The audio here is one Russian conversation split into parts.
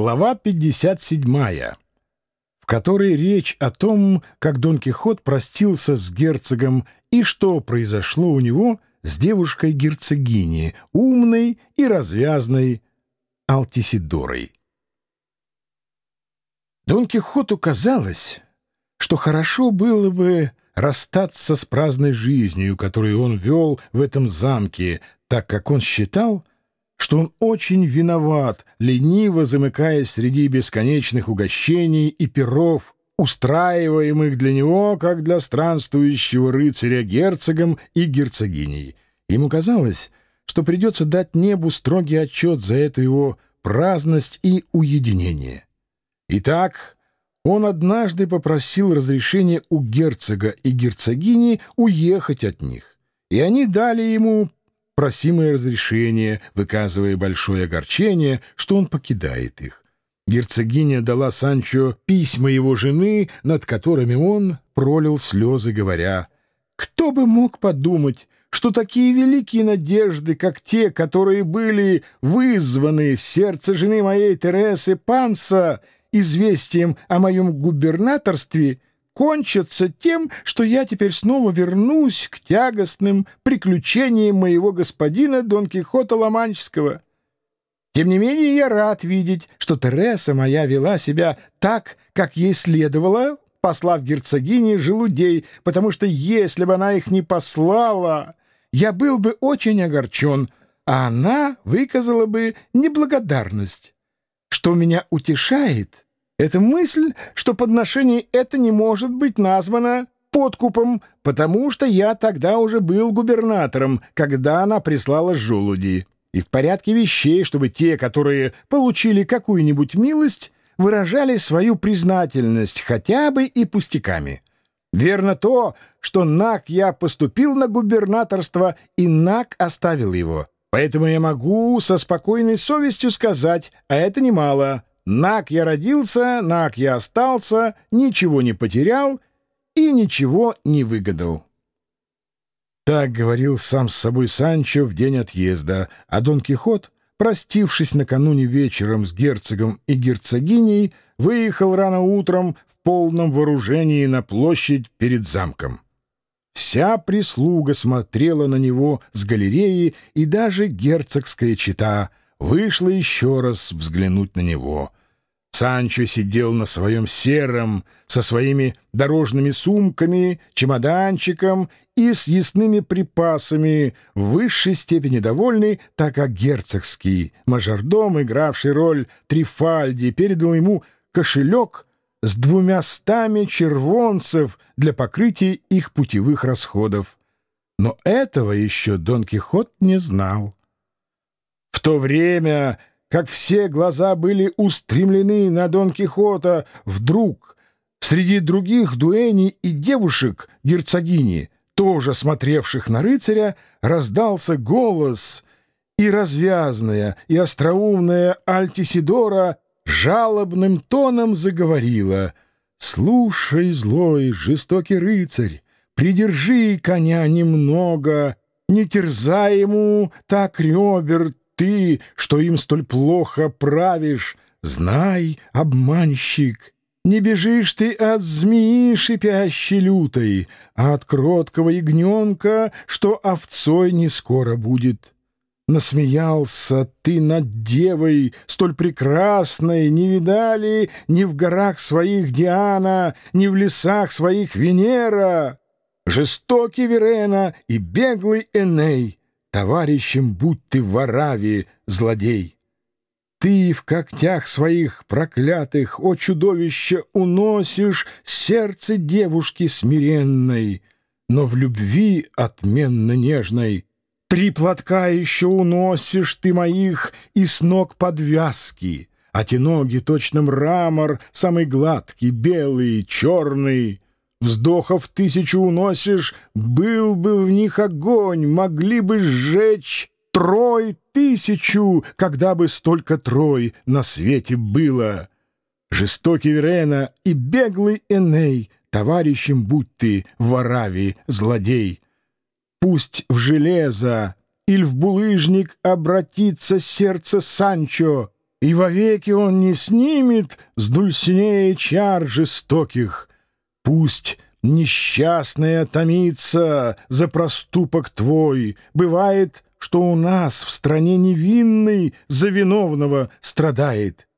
Глава 57, в которой речь о том, как Дон Кихот простился с герцогом и что произошло у него с девушкой-герцогиней, умной и развязной Алтисидорой. Дон Кихоту казалось, что хорошо было бы расстаться с праздной жизнью, которую он вел в этом замке, так как он считал, что он очень виноват, лениво замыкаясь среди бесконечных угощений и перов, устраиваемых для него, как для странствующего рыцаря герцогом и герцогиней. Ему казалось, что придется дать небу строгий отчет за эту его праздность и уединение. Итак, он однажды попросил разрешения у герцога и герцогини уехать от них, и они дали ему просимое разрешение, выказывая большое огорчение, что он покидает их. Герцогиня дала Санчо письма его жены, над которыми он пролил слезы, говоря, «Кто бы мог подумать, что такие великие надежды, как те, которые были вызваны в сердце жены моей Тересы Панса известием о моем губернаторстве, — кончится тем, что я теперь снова вернусь к тягостным приключениям моего господина Дон Кихота Ломанческого. Тем не менее, я рад видеть, что Тереса моя вела себя так, как ей следовало, послав герцогине желудей, потому что если бы она их не послала, я был бы очень огорчен, а она выказала бы неблагодарность. Что меня утешает — это мысль, что подношение это не может быть названо подкупом, потому что я тогда уже был губернатором, когда она прислала желуди. И в порядке вещей, чтобы те, которые получили какую-нибудь милость, выражали свою признательность хотя бы и пустяками. Верно то, что Нак я поступил на губернаторство, и Нак оставил его. Поэтому я могу со спокойной совестью сказать, а это немало — Нак я родился, нак я остался, ничего не потерял и ничего не выгадал. Так говорил сам с собой Санчо в день отъезда, а Дон Кихот, простившись накануне вечером с герцогом и герцогиней, выехал рано утром в полном вооружении на площадь перед замком. Вся прислуга смотрела на него с галереи, и даже герцогская чита вышла еще раз взглянуть на него — Санчо сидел на своем сером, со своими дорожными сумками, чемоданчиком и с ясными припасами, в высшей степени довольный, так как герцогский мажордом, игравший роль Трифальди, передал ему кошелек с двумя стами червонцев для покрытия их путевых расходов. Но этого еще Дон Кихот не знал. В то время как все глаза были устремлены на Дон Кихота, вдруг среди других дуэней и девушек герцогини, тоже смотревших на рыцаря, раздался голос, и развязная, и остроумная Альтисидора жалобным тоном заговорила «Слушай, злой, жестокий рыцарь, придержи коня немного, не терзай ему так ребер, ты, что им столь плохо правишь, знай, обманщик, не бежишь ты от змеи шипящей лютой, а от кроткого ягненка, что овцой не скоро будет. Насмеялся ты над девой, столь прекрасной, не видали ни в горах своих Диана, ни в лесах своих Венера. Жестокий Верена и беглый Эней — Товарищем будь ты в Аравии, злодей! Ты в когтях своих проклятых, о чудовище, уносишь сердце девушки смиренной, но в любви отменно нежной три платка еще уносишь ты моих и с ног подвязки, а те ноги точно мрамор, самый гладкий, белый, черный — Вздохов тысячу уносишь, был бы в них огонь, могли бы сжечь трой тысячу, когда бы столько трой на свете было. Жестокий Верена и беглый Эней, товарищем будь ты в Аравии, злодей. Пусть в железо или в булыжник обратится сердце Санчо, и вовеки он не снимет с Дульсинея чар жестоких. Пусть несчастная томится за проступок твой. Бывает, что у нас в стране невинный за виновного страдает.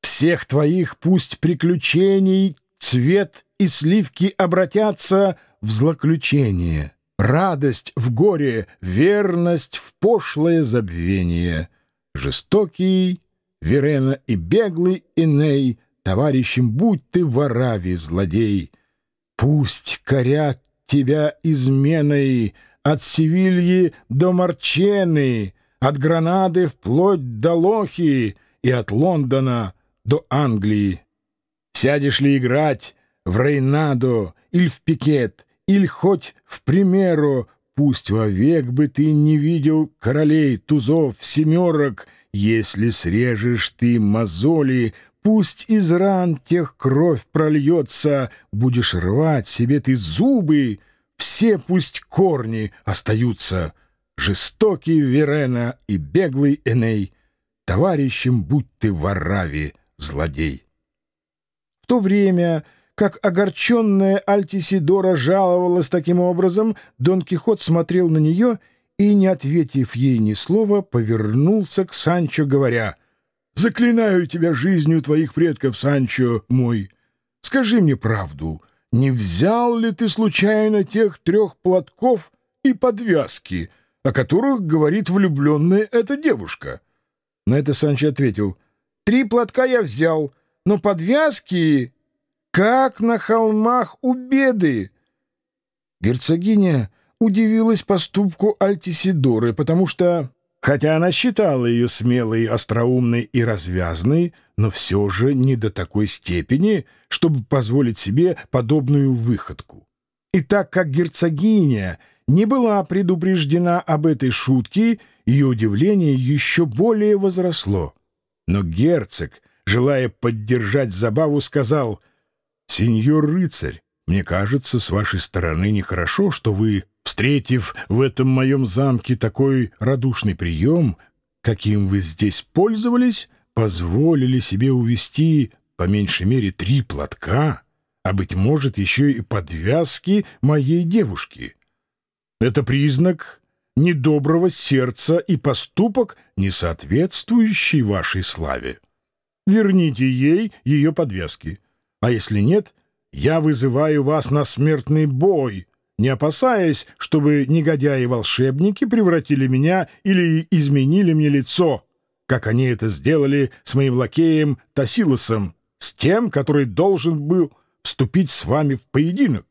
Всех твоих пусть приключений цвет и сливки обратятся в злоключение, радость в горе, верность в пошлое забвение. Жестокий Верена и беглый Иней, товарищем будь ты в Аравии, злодей. Пусть корят тебя изменой от Севильи до Марчены, от Гранады вплоть до Лохи и от Лондона до Англии. Сядешь ли играть в Рейнадо или в Пикет, или хоть в Примеру, пусть вовек бы ты не видел королей, тузов, семерок — если срежешь ты мозоли, пусть из ран тех кровь прольется, будешь рвать себе ты зубы, все пусть корни остаются. Жестокий Верена и беглый Эней, товарищем будь ты в Аравии, злодей. В то время, как огорченная Альтисидора жаловалась таким образом, Дон Кихот смотрел на нее и, не ответив ей ни слова, повернулся к Санчо, говоря, «Заклинаю тебя жизнью твоих предков, Санчо мой. Скажи мне правду, не взял ли ты случайно тех трех платков и подвязки, о которых говорит влюбленная эта девушка?» На это Санчо ответил, «Три платка я взял, но подвязки, как на холмах у беды». Герцогиня удивилась поступку Альтисидоры, потому что, хотя она считала ее смелой, остроумной и развязной, но все же не до такой степени, чтобы позволить себе подобную выходку. И так как герцогиня не была предупреждена об этой шутке, ее удивление еще более возросло. Но герцог, желая поддержать забаву, сказал, «Сеньор рыцарь, мне кажется, с вашей стороны нехорошо, что вы Встретив в этом моем замке такой радушный прием, каким вы здесь пользовались, позволили себе увести по меньшей мере три платка, а, быть может, еще и подвязки моей девушки. Это признак недоброго сердца и поступок, не соответствующий вашей славе. Верните ей ее подвязки, а если нет, я вызываю вас на смертный бой, не опасаясь, чтобы негодяи-волшебники превратили меня или изменили мне лицо, как они это сделали с моим лакеем Тасилосом, с тем, который должен был вступить с вами в поединок.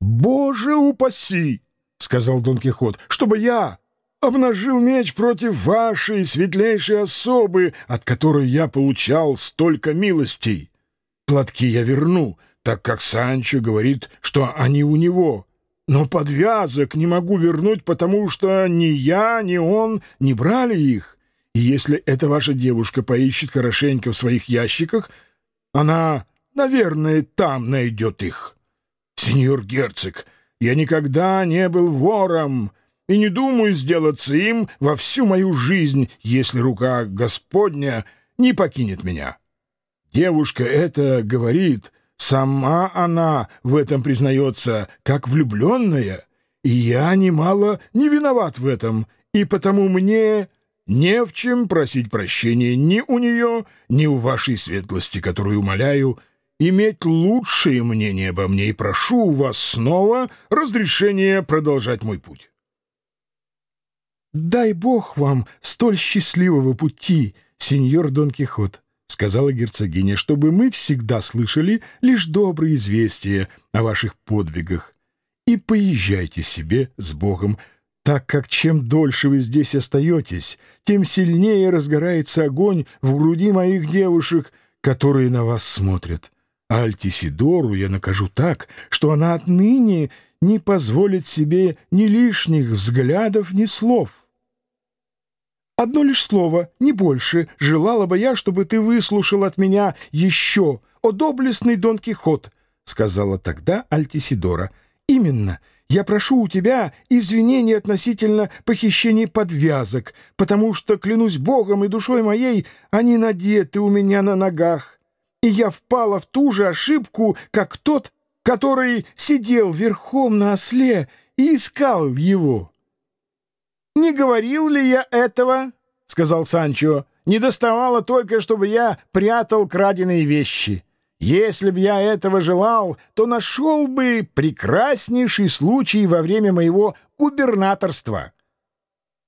«Боже упаси!» — сказал Дон Кихот, — «чтобы я обнажил меч против вашей светлейшей особы, от которой я получал столько милостей. Платки я верну, — так как Санчо говорит, что они у него. Но подвязок не могу вернуть, потому что ни я, ни он не брали их. И если эта ваша девушка поищет хорошенько в своих ящиках, она, наверное, там найдет их. Сеньор герцог, я никогда не был вором и не думаю сделаться им во всю мою жизнь, если рука Господня не покинет меня. Девушка это говорит — Сама она в этом признается, как влюбленная, и я немало не виноват в этом, и потому мне не в чем просить прощения ни у нее, ни у вашей светлости, которую умоляю, иметь лучшее мнение обо мне, и прошу у вас снова разрешения продолжать мой путь. «Дай Бог вам столь счастливого пути, сеньор Дон Кихот», сказала герцогиня, — чтобы мы всегда слышали лишь добрые известия о ваших подвигах. И поезжайте себе с Богом, так как чем дольше вы здесь остаетесь, тем сильнее разгорается огонь в груди моих девушек, которые на вас смотрят. А Альтисидору я накажу так, что она отныне не позволит себе ни лишних взглядов, ни слов. Одно лишь слово, не больше, желала бы я, чтобы ты выслушал от меня еще, о доблестный Дон Кихот, — сказала тогда Альтисидора. Именно, я прошу у тебя извинения относительно похищения подвязок, потому что, клянусь Богом и душой моей, они надеты у меня на ногах. И я впала в ту же ошибку, как тот, который сидел верхом на осле и искал его. «Не говорил ли я этого?» — сказал Санчо. «Не доставало только, чтобы я прятал краденые вещи». Если б я этого желал, то нашел бы прекраснейший случай во время моего губернаторства.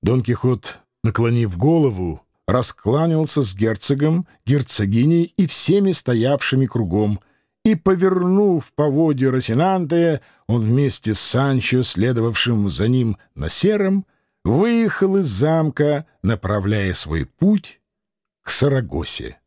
Дон Кихот, наклонив голову, раскланялся с герцогом, герцогиней и всеми стоявшими кругом, и, повернув по воде Росинанте, он вместе с Санчо, следовавшим за ним на сером, выехал из замка, направляя свой путь к Сарагосе.